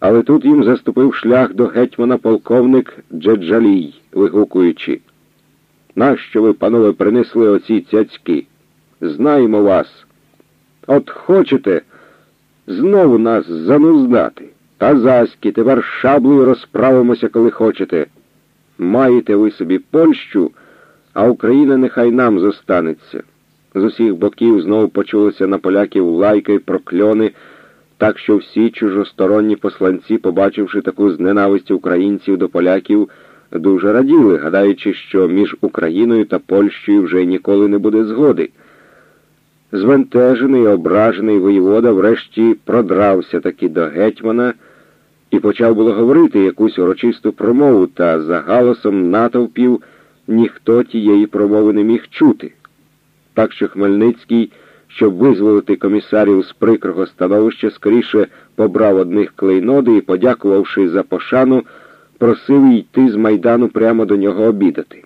Але тут їм заступив шлях до гетьмана полковник Джеджалій, вигукуючи. Нащо ви, панове, принесли оці цяцьки? Знаємо вас. От хочете знову нас зануздати. Казаськи, тепер шаблею розправимося, коли хочете. Маєте ви собі Польщу, а Україна нехай нам зостанеться. З усіх боків знову почулися на поляків лайки прокльони, так що всі чужосторонні посланці, побачивши таку зненависть українців до поляків, дуже раділи, гадаючи, що між Україною та Польщею вже ніколи не буде згоди. Звентежений, ображений воєвода врешті продрався таки до гетьмана і почав було говорити якусь урочисту промову, та за галасом натовпів ніхто тієї промови не міг чути. Так що Хмельницький, щоб визволити комісарів з прикрого становища, скоріше побрав одних клейноди і, подякувавши за пошану, просив йти з майдану прямо до нього обідати.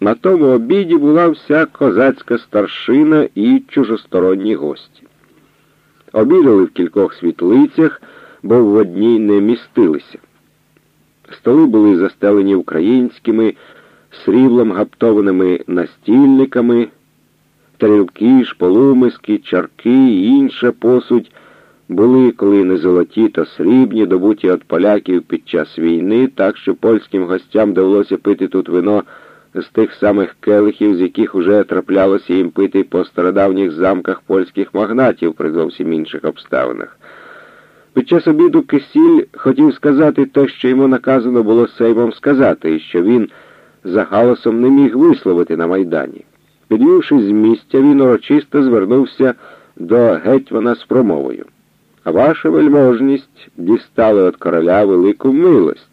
На тому обіді була вся козацька старшина і чужосторонні гості. Обідали в кількох світлицях, бо в одній не містилися. Столи були застелені українськими, сріблом гаптованими настільниками, тарілки, шполумиски, чарки і інша посудь були, коли не золоті, то срібні, добуті від поляків під час війни, так що польським гостям довелося пити тут вино з тих самих келихів, з яких уже траплялося їм пити по стародавніх замках польських магнатів при зовсім інших обставинах. Під час обіду Кисіль хотів сказати те, що йому наказано було Сеймом сказати, і що він за галасом не міг висловити на Майдані. Підвівшись з місця, він урочисто звернувся до гетьмана з промовою. Ваша вельможність дістали від короля велику милость.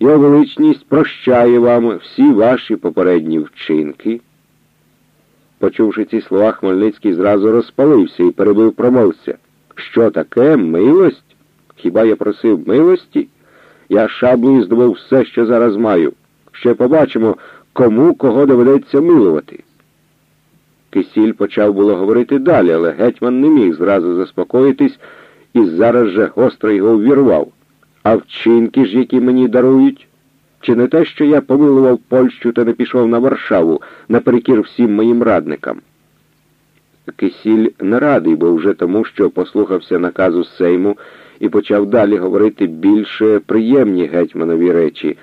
Його величність прощає вам всі ваші попередні вчинки. Почувши ці слова, Хмельницький зразу розпалився і перебив промовця. Що таке милость? Хіба я просив милості? Я шаблею здобув все, що зараз маю. Ще побачимо, кому кого доведеться милувати. Кисіль почав було говорити далі, але гетьман не міг зразу заспокоїтись і зараз же гостро його увірвав. А вчинки ж, які мені дарують? Чи не те, що я помилував Польщу та не пішов на Варшаву наперекір всім моїм радникам? Кисіль не радий був вже тому, що послухався наказу Сейму і почав далі говорити більше приємні гетьманові речі,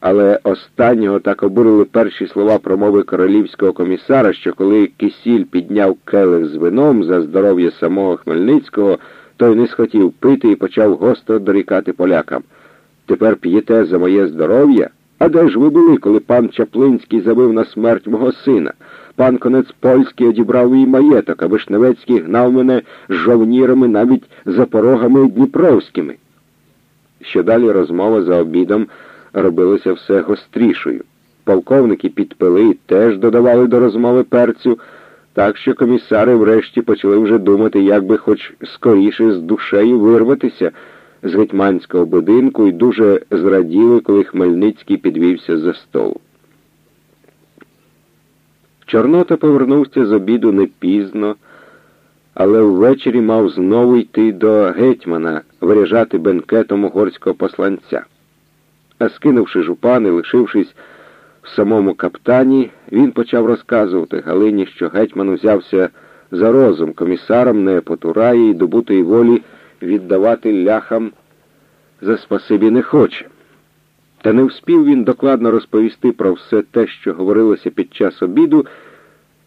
але останнього так обурили перші слова промови королівського комісара, що коли Кисіль підняв келих з вином за здоров'я самого Хмельницького, той не схотів пити і почав гостро дорікати полякам. Тепер п'єте за моє здоров'я? А де ж ви були, коли пан Чаплинський забив на смерть мого сина? Пан конець польський одібрав мій маєток, а Вишневецький гнав мене з жовнірами навіть за порогами Дніпровськими. Що далі розмова за обідом робилася все гострішою. Полковники підпили і теж додавали до розмови перцю, так що комісари врешті почали вже думати, як би хоч скоріше з душею вирватися з гетьманського будинку і дуже зраділи, коли Хмельницький підвівся за столу. Чорнота повернувся з обіду не пізно, але ввечері мав знову йти до гетьмана виряжати бенкетом угорського посланця. А скинувши жупани, лишившись в самому каптані, він почав розказувати Галині, що гетьман узявся за розум комісаром не потурає і добутої волі віддавати ляхам за спасибі не хоче. Та не вспів він докладно розповісти про все те, що говорилося під час обіду,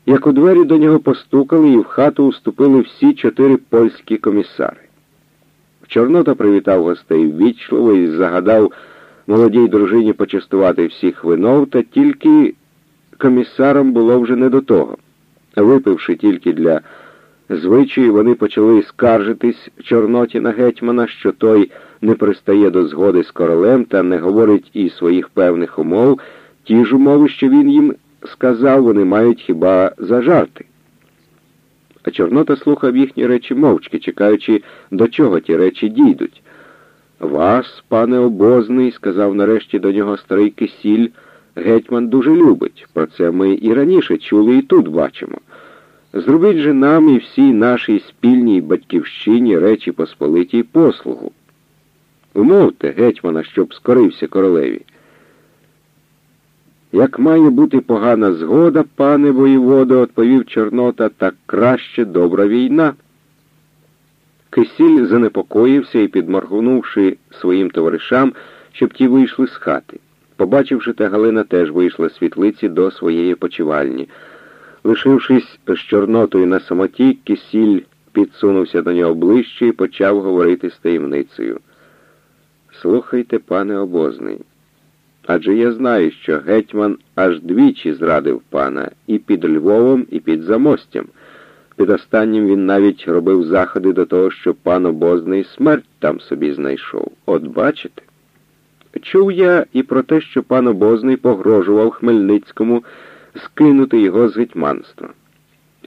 як у двері до нього постукали і в хату уступили всі чотири польські комісари. Чорнота привітав гостей ввічливо і загадав молодій дружині почастувати всіх винов, та тільки комісарам було вже не до того. Випивши тільки для звичаю, вони почали скаржитись Чорноті на гетьмана, що той не пристає до згоди з королем та не говорить і своїх певних умов, ті ж умови, що він їм сказав, вони мають хіба за жарти. А Чорнота слухав їхні речі мовчки, чекаючи, до чого ті речі дійдуть. Вас, пане обозний, сказав нарешті до нього старий кисіль, гетьман дуже любить. Про це ми і раніше чули, і тут бачимо. Зробіть же нам і всій нашій спільній батьківщині Речі Посполитій послугу. Умовте гетьмана, щоб скорився королеві. Як має бути погана згода, пане воєводо, відповів Чорнота, так краще добра війна. Кисіль занепокоївся і, підморгнувши своїм товаришам, щоб ті вийшли з хати. Побачивши те, Галина теж вийшла з світлиці до своєї почивальні. Лишившись з Чорнотою на самоті, кисіль підсунувся до нього ближче і почав говорити з таємницею. Слухайте, пане обозний, адже я знаю, що гетьман аж двічі зрадив пана і під Львовом, і під Замостям. Під останнім він навіть робив заходи до того, що пан обозний смерть там собі знайшов. От бачите? Чув я і про те, що пан обозний погрожував Хмельницькому скинути його з гетьманства.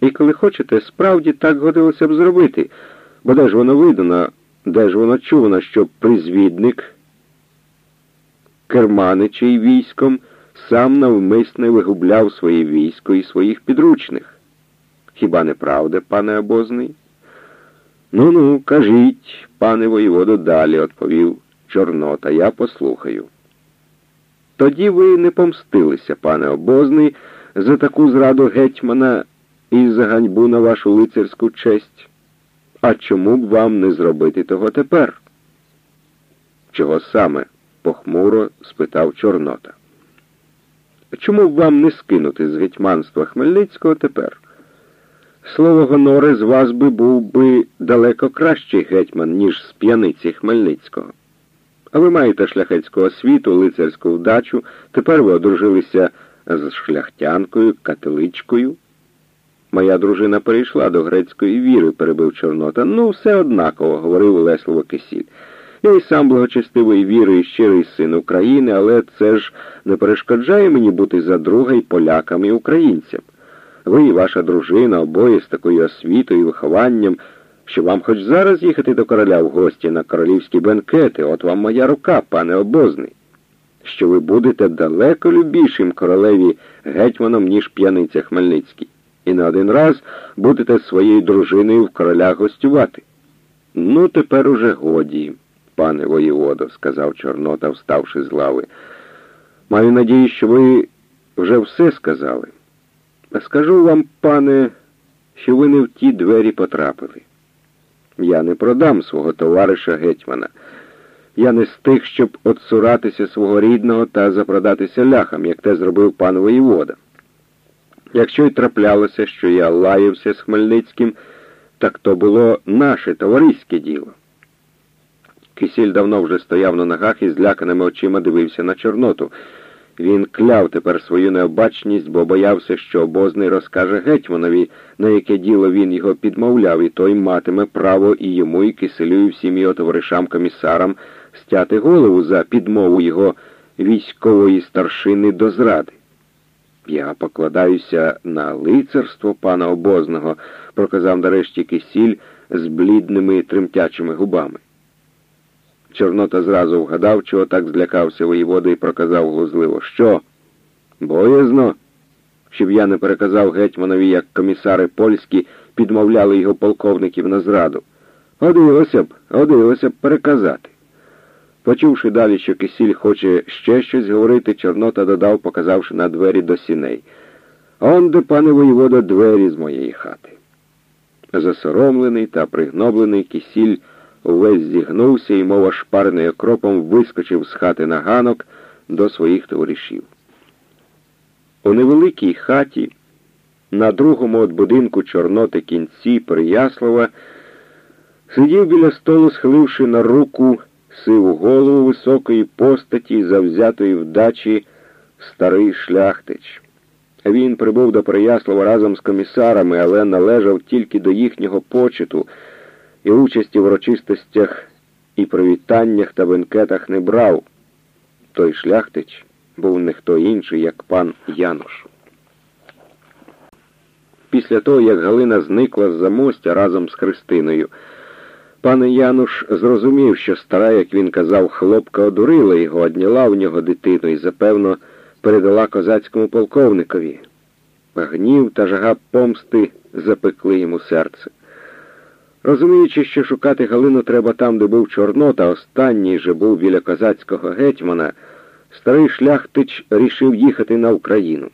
І коли хочете, справді так годилося б зробити, бо де ж воно видано, де ж воно чувано, що призвідник, керманичий військом, сам навмисне вигубляв своє військо і своїх підручних. Хіба не правда, пане обозний? Ну ну, кажіть, пане воєводо, далі, відповів Чорнота, я послухаю. Тоді ви не помстилися, пане обозний, за таку зраду гетьмана і за ганьбу на вашу лицарську честь. А чому б вам не зробити того тепер? Чого саме? похмуро спитав Чорнота. Чому б вам не скинути з гетьманства Хмельницького тепер? Слово гонори з вас би був би далеко кращий гетьман, ніж з п'яниці Хмельницького. А ви маєте шляхетську освіту, лицарську вдачу, тепер ви одружилися з шляхтянкою, католичкою. Моя дружина перейшла до грецької віри, перебив Чорнота. Ну, все однаково, говорив Леслово Кисіль. Я й сам благочестивої віри і щирий син України, але це ж не перешкоджає мені бути за друга й полякам і українцям. Ви і ваша дружина обоє з такою освітою і вихованням, що вам хоч зараз їхати до короля в гості на королівські бенкети, от вам моя рука, пане обозний, що ви будете далеко любішим королеві гетьманом, ніж п'яниця Хмельницький, і на один раз будете своєю дружиною в короля гостювати. Ну, тепер уже годі, пане воєводо, сказав Чорнота, вставши з лави. Маю надію, що ви вже все сказали. Скажу вам, пане, що ви не в ті двері потрапили. Я не продам свого товариша гетьмана. Я не з тих, щоб отсуратися свого рідного та запродатися ляхам, як те зробив пан воєвода. Якщо й траплялося, що я лаявся з Хмельницьким, так то було наше товариське діло. Кисіль давно вже стояв на ногах і зляканими очима дивився на Чорноту. Він кляв тепер свою необачність, бо боявся, що обозний розкаже гетьманові, на яке діло він його підмовляв, і той матиме право і йому, і киселю, і всім його товаришам-комісарам стяти голову за підмову його військової старшини до зради. Я покладаюся на лицарство пана обозного, проказав нарешті кисіль з блідними тремтячими губами. Чорнота зразу вгадав, чого так злякався воєвода і проказав глузливо. Що? Боязно, щоб я не переказав гетьманові, як комісари польські підмовляли його полковників на зраду. Годилося б, годилося б переказати. Почувши далі, що кисіль хоче ще щось говорити, Чорнота додав, показавши на двері до сіней. Он де, пане воєводо, двері з моєї хати. Засоромлений та пригноблений кисіль увесь зігнувся і, мов шпарний окропом, вискочив з хати на ганок до своїх товаришів. У невеликій хаті, на другому от будинку Чорноти кінці Переяслава, сидів біля столу, схиливши на руку сиву голову високої постаті, завзятої вдачі старий шляхтич. Він прибув до Переяслава разом з комісарами, але належав тільки до їхнього почету і участі в урочистостях і привітаннях та бенкетах не брав. Той шляхтич був не хто інший, як пан Януш. Після того, як Галина зникла з замостя разом з Христиною, пан Януш зрозумів, що стара, як він казав, хлопка одурила його, одняла у нього дитину і, запевно, передала козацькому полковникові. Гнів та жага помсти запекли йому серце. Розуміючи, що шукати Галину треба там, де був Чорнота, останній же був біля козацького гетьмана, старий шляхтич рішив їхати на Україну.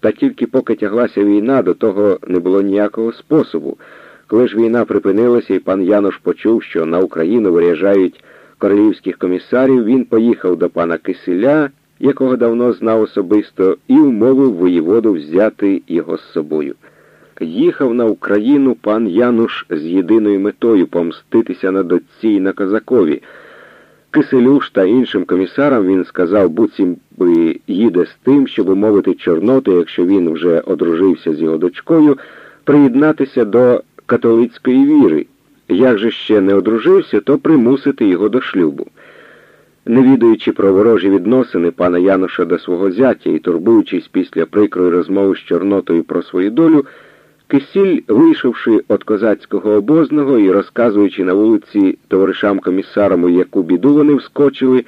Та тільки поки тяглася війна, до того не було ніякого способу. Коли ж війна припинилася і пан Янош почув, що на Україну виїжджають королівських комісарів, він поїхав до пана Киселя, якого давно знав особисто, і умовив воєводу взяти його з собою. Їхав на Україну пан Януш з єдиною метою помститися на дочці і на козакові. Киселюш та іншим комісарам він сказав, буцім би їде з тим, щоб умовити Чорноту, якщо він вже одружився з його дочкою, приєднатися до католицької віри. Як же ще не одружився, то примусити його до шлюбу. Не відаючи про ворожі відносини пана Януша до свого зятя і турбуючись після прикрої розмови з Чорнотою про свою долю, Кисіль, вийшовши від козацького обозного і розказуючи на вулиці товаришам комісарам, у яку біду вони вскочили,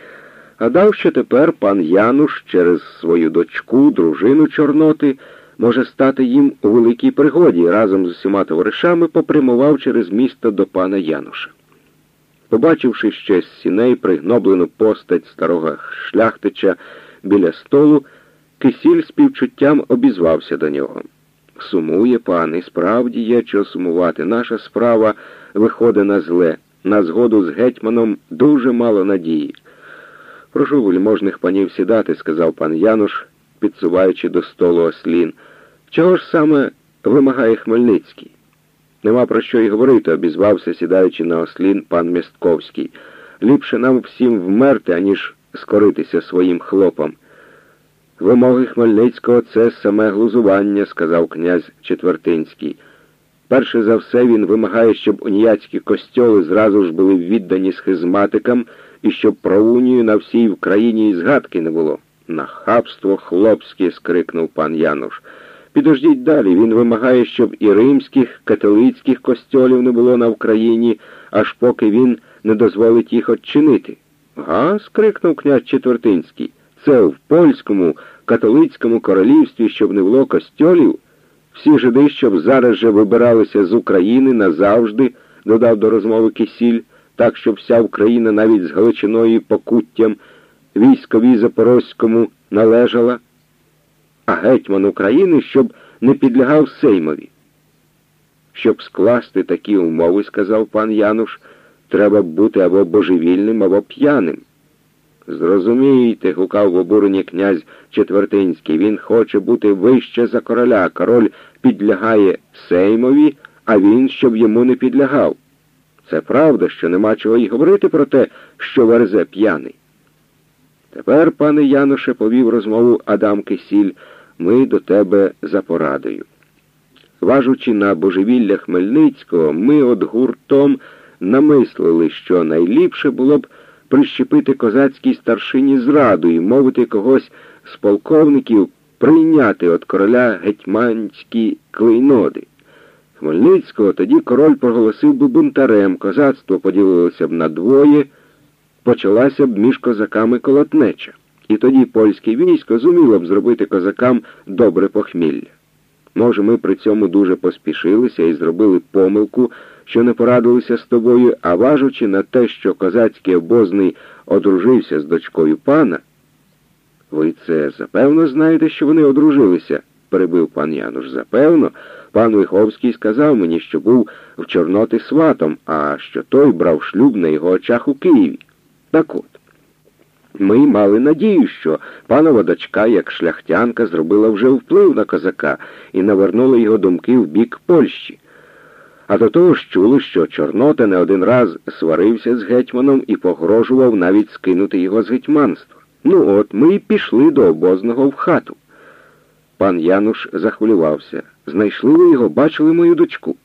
гадав, що тепер пан Януш через свою дочку, дружину Чорноти, може стати їм у великій пригоді разом з усіма товаришами попрямував через місто до пана Януша. Побачивши ще з сіней пригноблену постать старого шляхтича біля столу, Кисіль співчуттям обізвався до нього. Сумує пан, і справді є що сумувати. Наша справа виходить на зле. На згоду з гетьманом дуже мало надії. Прошу вельможних панів сідати, сказав пан Януш, підсуваючи до столу ослін. Чого ж саме вимагає Хмельницький? Нема про що й говорити, обізвався, сідаючи на ослін пан Містковський. Ліпше нам всім вмерти, аніж скоритися своїм хлопом. Вимоги Хмельницького це саме глузування, сказав князь Четвертинський. Перше за все він вимагає, щоб уніяцькі костьоли зразу ж були віддані схизматикам і щоб про унію на всій Україні і згадки не було. Нахабство хлопське, скрикнув пан Януш. Підождіть далі. Він вимагає, щоб і римських, католицьких костьолів не було на Україні, аж поки він не дозволить їх odчинити. Га? скрикнув князь Четвертинський. Це в польському католицькому королівстві, щоб не було костьолів, всі жиди, щоб зараз же вибиралися з України назавжди, додав до розмови Кисіль, так, щоб вся Україна навіть з Галичиною покуттям військові Запорозькому належала, а гетьман України, щоб не підлягав Сеймові. Щоб скласти такі умови, сказав пан Януш, треба бути або божевільним, або п'яним. Зрозумійте, гукав в обуренні князь Четвертинський, він хоче бути вище за короля. Король підлягає Сеймові, а він, щоб йому не підлягав. Це правда, що нема чого й говорити про те, що верзе п'яний. Тепер, пане Януше, повів розмову Адам Кисіль, ми до тебе за порадою. Важучи на божевілля Хмельницького, ми от гуртом намислили, що найліпше було б прищепити козацькій старшині зраду і мовити когось з полковників прийняти від короля гетьманські клейноди. Хмельницького тоді король проголосив би бунтарем, козацтво поділилося б на двоє, почалася б між козаками колотнеча. І тоді польське військо зуміло б зробити козакам добре похмілля. Може, ми при цьому дуже поспішилися і зробили помилку, що не порадилися з тобою, а важучи на те, що козацький обозний одружився з дочкою пана. Ви це запевно знаєте, що вони одружилися, перебив пан Януш. Запевно, пан Виховський сказав мені, що був в Чорноти сватом, а що той брав шлюб на його очах у Києві. Так от. Ми мали надію, що панова дочка, як шляхтянка, зробила вже вплив на козака і навернула його думки в бік Польщі. А до того ж чули, що Чорнота не один раз сварився з гетьманом і погрожував навіть скинути його з гетьманства. Ну от ми й пішли до обозного в хату. Пан Януш захвилювався. Знайшли ви його, бачили мою дочку.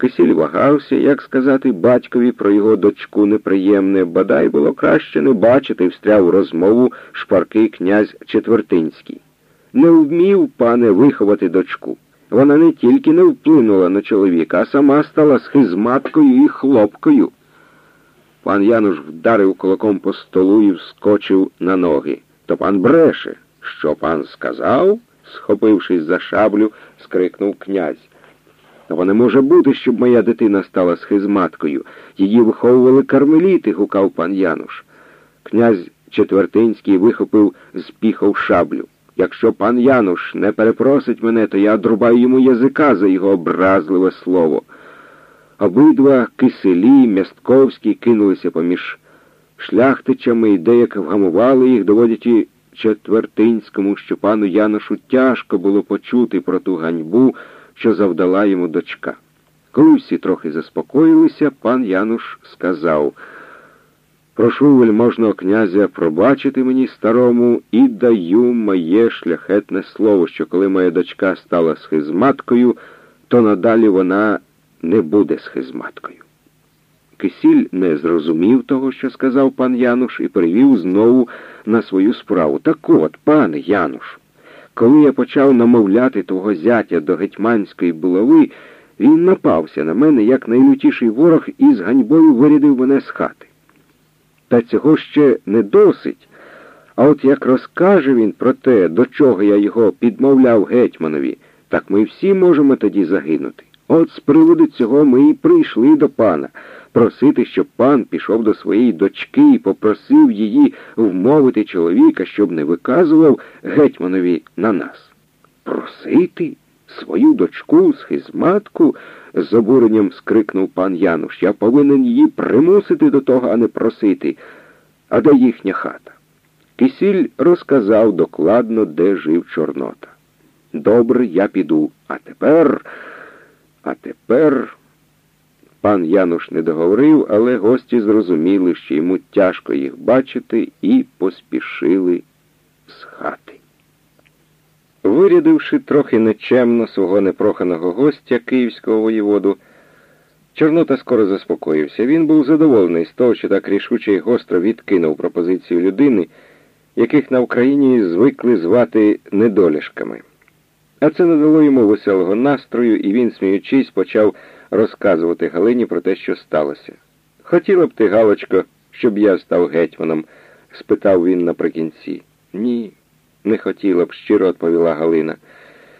Кисіль вагався, як сказати батькові про його дочку неприємне, бодай було краще не бачити, встряв у розмову шпаркий князь Четвертинський. Не вмів, пане, виховати дочку. Вона не тільки не вплинула на чоловіка, а сама стала схизматкою і хлопкою. Пан Януш вдарив кулаком по столу і вскочив на ноги. То пан бреше. Що пан сказав? схопившись за шаблю, скрикнув князь. Того не може бути, щоб моя дитина стала схизматкою. Її виховували кармеліти, гукав пан Януш. Князь Четвертинський вихопив з піхов шаблю. Якщо пан Януш не перепросить мене, то я одрубаю йому язика за його образливе слово. Обидва киселі, Мястковський кинулися поміж шляхтичами і деяк вгамували їх, доводячи Четвертинському, що пану Яношу тяжко було почути про ту ганьбу, що завдала йому дочка. Коли всі трохи заспокоїлися, пан Януш сказав Прошу вельможного князя пробачити мені старому і даю моє шляхетне слово, що коли моя дочка стала схизматкою, то надалі вона не буде схизматкою. Кисіль не зрозумів того, що сказав пан Януш, і перевів знову на свою справу. Так от, пане Януш, коли я почав намовляти твого зятя до гетьманської булави, він напався на мене, як найлютіший ворог, і з ганьбою вирядив мене з хати. Та цього ще не досить. А от як розкаже він про те, до чого я його підмовляв гетьманові, так ми всі можемо тоді загинути. От з приводу цього ми і прийшли до пана, просити, щоб пан пішов до своєї дочки і попросив її вмовити чоловіка, щоб не виказував гетьманові на нас. Просити свою дочку, схизматку? з обуренням скрикнув пан Януш. Я повинен її примусити до того, а не просити. А де їхня хата? Кисіль розказав докладно, де жив Чорнота. Добре, я піду. А тепер, а тепер. Пан Януш не договорив, але гості зрозуміли, що йому тяжко їх бачити, і поспішили з хати. Вирядивши трохи нечемно свого непроханого гостя київського воєводу, Чорнота скоро заспокоївся. Він був задоволений з того, що так рішуче й гостро відкинув пропозицію людини, яких на Україні звикли звати недолішками. А це надало йому веселого настрою, і він, сміючись, почав розказувати Галині про те, що сталося. Хотіла б ти, Галочко, щоб я став гетьманом? спитав він наприкінці. Ні. Не хотіла б, щиро відповіла Галина.